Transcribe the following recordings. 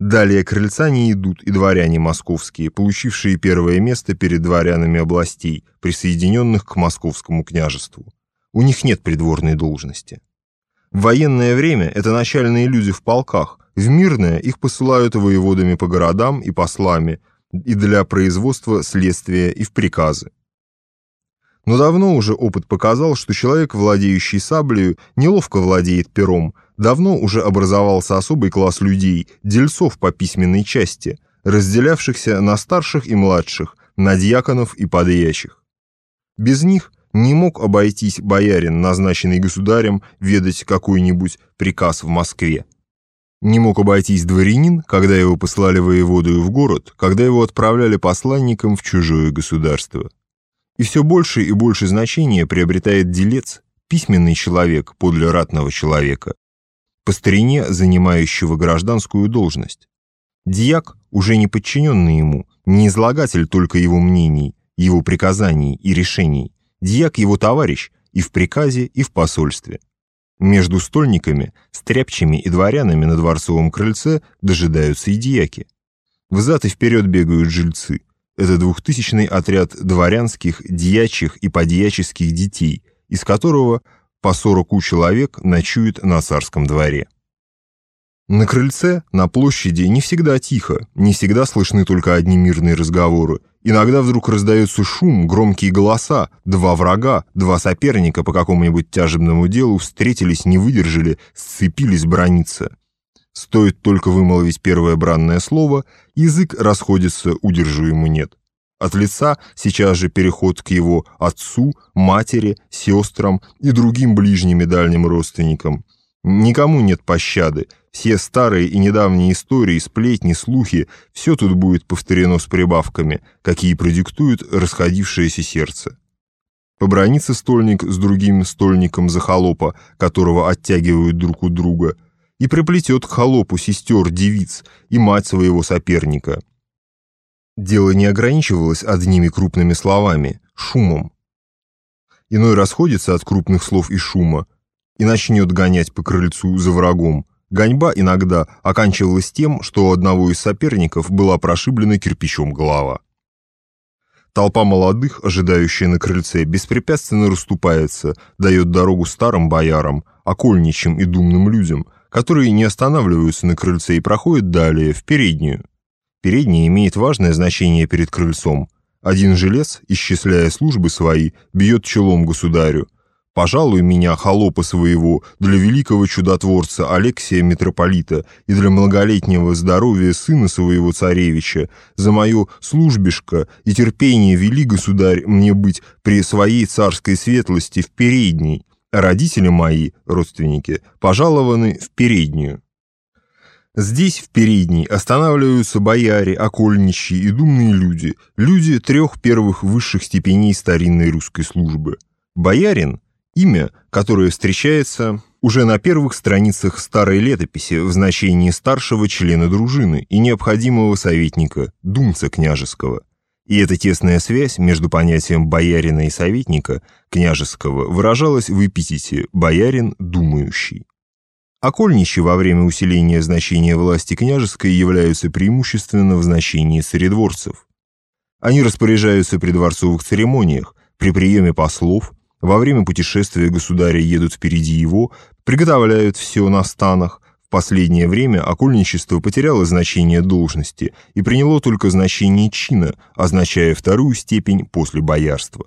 Далее крыльца не идут и дворяне московские, получившие первое место перед дворянами областей, присоединенных к московскому княжеству. У них нет придворной должности. В военное время это начальные люди в полках, в мирное их посылают воеводами по городам и послами, и для производства следствия и в приказы. Но давно уже опыт показал, что человек, владеющий саблею, неловко владеет пером, давно уже образовался особый класс людей, дельцов по письменной части, разделявшихся на старших и младших, на дьяконов и подъящих. Без них не мог обойтись боярин, назначенный государем, ведать какой-нибудь приказ в Москве. Не мог обойтись дворянин, когда его послали воеводою в город, когда его отправляли посланником в чужое государство. И все больше и больше значения приобретает делец, письменный человек подле ратного человека, по старине занимающего гражданскую должность. Дьяк, уже не подчиненный ему, не излагатель только его мнений, его приказаний и решений, дьяк его товарищ и в приказе, и в посольстве. Между стольниками, стряпчими и дворянами на дворцовом крыльце дожидаются и дьяки. Взад и вперед бегают жильцы. Это двухтысячный отряд дворянских, дьячих и подьяческих детей, из которого по сороку человек ночует на царском дворе. На крыльце, на площади не всегда тихо, не всегда слышны только одни мирные разговоры. Иногда вдруг раздается шум, громкие голоса, два врага, два соперника по какому-нибудь тяжебному делу встретились, не выдержали, сцепились брониться. Стоит только вымолвить первое бранное слово, язык расходится, удержу ему нет. От лица сейчас же переход к его отцу, матери, сестрам и другим ближним и дальним родственникам. Никому нет пощады, все старые и недавние истории, сплетни, слухи, все тут будет повторено с прибавками, какие продиктуют расходившееся сердце. Побронится стольник с другим стольником за холопа, которого оттягивают друг у друга, и приплетет к холопу сестер, девиц и мать своего соперника. Дело не ограничивалось одними крупными словами, шумом. Иной расходится от крупных слов и шума и начнет гонять по крыльцу за врагом, Гоньба иногда оканчивалась тем, что у одного из соперников была прошиблена кирпичом голова. Толпа молодых, ожидающая на крыльце, беспрепятственно расступается, дает дорогу старым боярам, окольничьим и думным людям, которые не останавливаются на крыльце и проходят далее, в переднюю. Передняя имеет важное значение перед крыльцом. Один жилец, исчисляя службы свои, бьет челом государю – Пожалуй, меня, холопа своего, для великого чудотворца Алексия Митрополита и для многолетнего здоровья сына своего царевича, за мое службишко и терпение вели, государь, мне быть при своей царской светлости в передней, родители мои, родственники, пожалованы в переднюю. Здесь, в передней, останавливаются бояре, окольничьи и думные люди, люди трех первых высших степеней старинной русской службы. Боярин — Имя, которое встречается уже на первых страницах старой летописи в значении старшего члена дружины и необходимого советника, думца княжеского. И эта тесная связь между понятием боярина и советника княжеского выражалась в эпитете «боярин думающий». Окольничьи во время усиления значения власти княжеской являются преимущественно в значении царедворцев. Они распоряжаются при дворцовых церемониях, при приеме послов, во время путешествия государя едут впереди его, приготовляют все на станах. Последнее время окольничество потеряло значение должности и приняло только значение чина, означая вторую степень после боярства.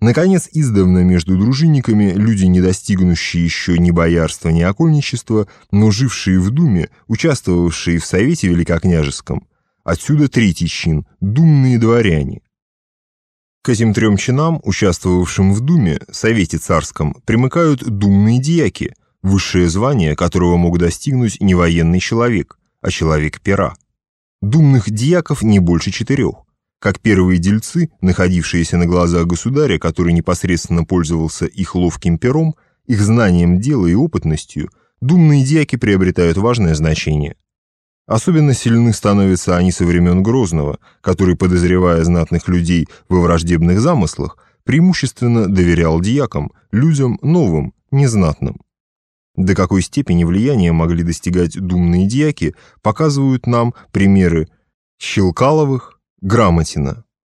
Наконец, издавна между дружинниками люди, не достигнущие еще ни боярства, ни окольничества, но жившие в думе, участвовавшие в совете великокняжеском. Отсюда третий чин – думные дворяне. К этим трем чинам, участвовавшим в Думе, Совете Царском, примыкают думные дьяки, высшее звание которого мог достигнуть не военный человек, а человек пера. Думных дьяков не больше четырех. Как первые дельцы, находившиеся на глазах государя, который непосредственно пользовался их ловким пером, их знанием дела и опытностью, думные дьяки приобретают важное значение – Особенно сильны становятся они со времен Грозного, который, подозревая знатных людей во враждебных замыслах, преимущественно доверял дьякам, людям новым, незнатным. До какой степени влияния могли достигать думные дьяки, показывают нам примеры Щелкаловых, Грамотина,